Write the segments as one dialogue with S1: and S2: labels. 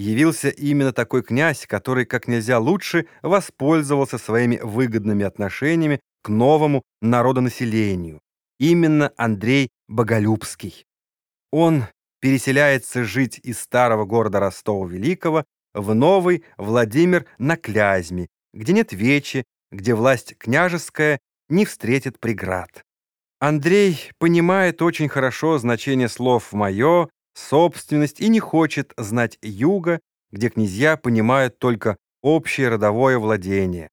S1: явился именно такой князь, который как нельзя лучше воспользовался своими выгодными отношениями к новому народонаселению. Именно Андрей Боголюбский. Он переселяется жить из старого города Ростова-Великого в новый Владимир на Клязьме, где нет вечи, где власть княжеская не встретит преград. Андрей понимает очень хорошо значение слов «моё», «собственность» и не хочет знать юга, где князья понимают только общее родовое владение.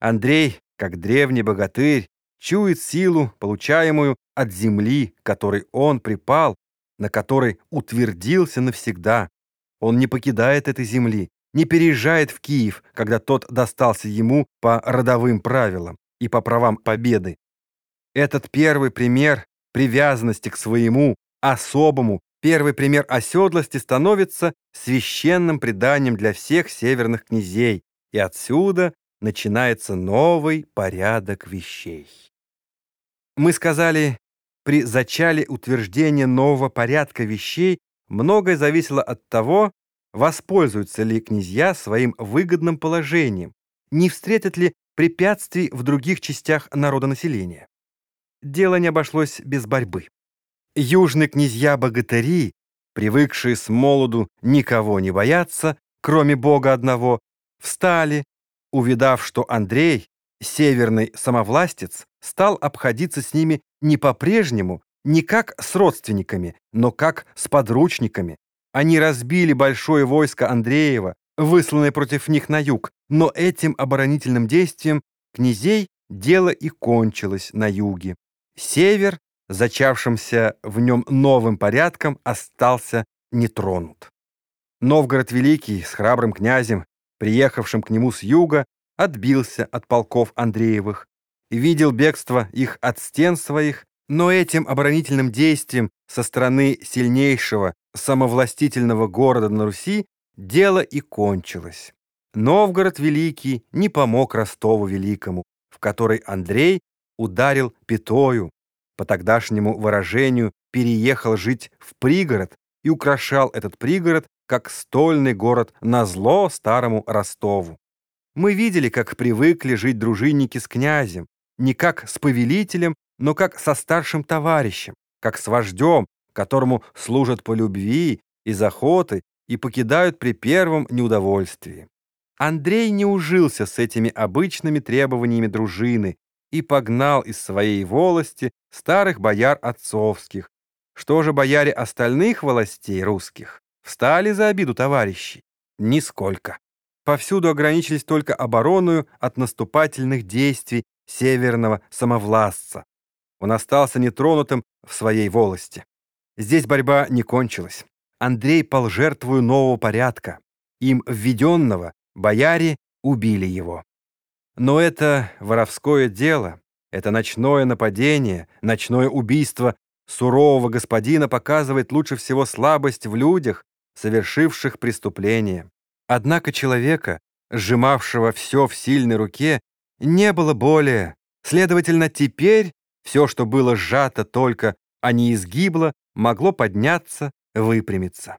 S1: Андрей, как древний богатырь, чует силу, получаемую от земли, которой он припал, на которой утвердился навсегда. Он не покидает этой земли, не переезжает в Киев, когда тот достался ему по родовым правилам и по правам победы. Этот первый пример привязанности к своему особому, первый пример оседлости становится священным преданием для всех северных князей, и отсюда начинается новый порядок вещей. Мы сказали, при зачале утверждения нового порядка вещей многое зависело от того, воспользуются ли князья своим выгодным положением, не встретят ли препятствий в других частях народонаселения. Дело не обошлось без борьбы. Южные князья-богатыри, привыкшие с молоду никого не бояться, кроме Бога одного, встали, увидав, что Андрей, северный самовластец, стал обходиться с ними не по-прежнему, не как с родственниками, но как с подручниками. Они разбили большое войско Андреева, высланное против них на юг, но этим оборонительным действием князей дело и кончилось на юге. Север, зачавшимся в нем новым порядком, остался нетронут. Новгород Великий с храбрым князем, приехавшим к нему с юга, отбился от полков Андреевых, видел бегство их от стен своих, но этим оборонительным действием со стороны сильнейшего самовластительного города на Руси дело и кончилось. Новгород Великий не помог Ростову Великому, в который Андрей ударил пятою, по тогдашнему выражению переехал жить в пригород и украшал этот пригород как стольный город на зло старому Ростову. Мы видели, как привыкли жить дружинники с князем, не как с повелителем, но как со старшим товарищем, как с вождем, которому служат по любви, из охоты и покидают при первом неудовольствии. Андрей не ужился с этими обычными требованиями дружины и погнал из своей волости старых бояр отцовских. Что же бояре остальных властей русских? Встали за обиду товарищей? Нисколько. Повсюду ограничились только обороною от наступательных действий северного самовластца. Он остался нетронутым в своей волости. Здесь борьба не кончилась. Андрей пал жертвою нового порядка. Им введенного бояре убили его. Но это воровское дело, это ночное нападение, ночное убийство сурового господина показывает лучше всего слабость в людях, совершивших преступление. Однако человека, сжимавшего все в сильной руке, не было более. Следовательно, теперь все, что было сжато только, а не изгибло, могло подняться, выпрямиться.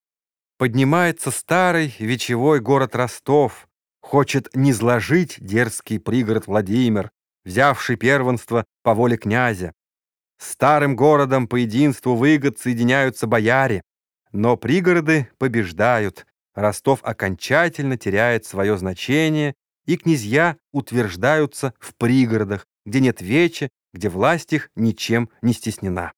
S1: Поднимается старый вечевой город Ростов, хочет низложить дерзкий пригород Владимир, взявший первенство по воле князя. Старым городом по единству выгод соединяются бояре, но пригороды побеждают, Ростов окончательно теряет свое значение, и князья утверждаются в пригородах, где нет вечи, где власть их ничем не стеснена.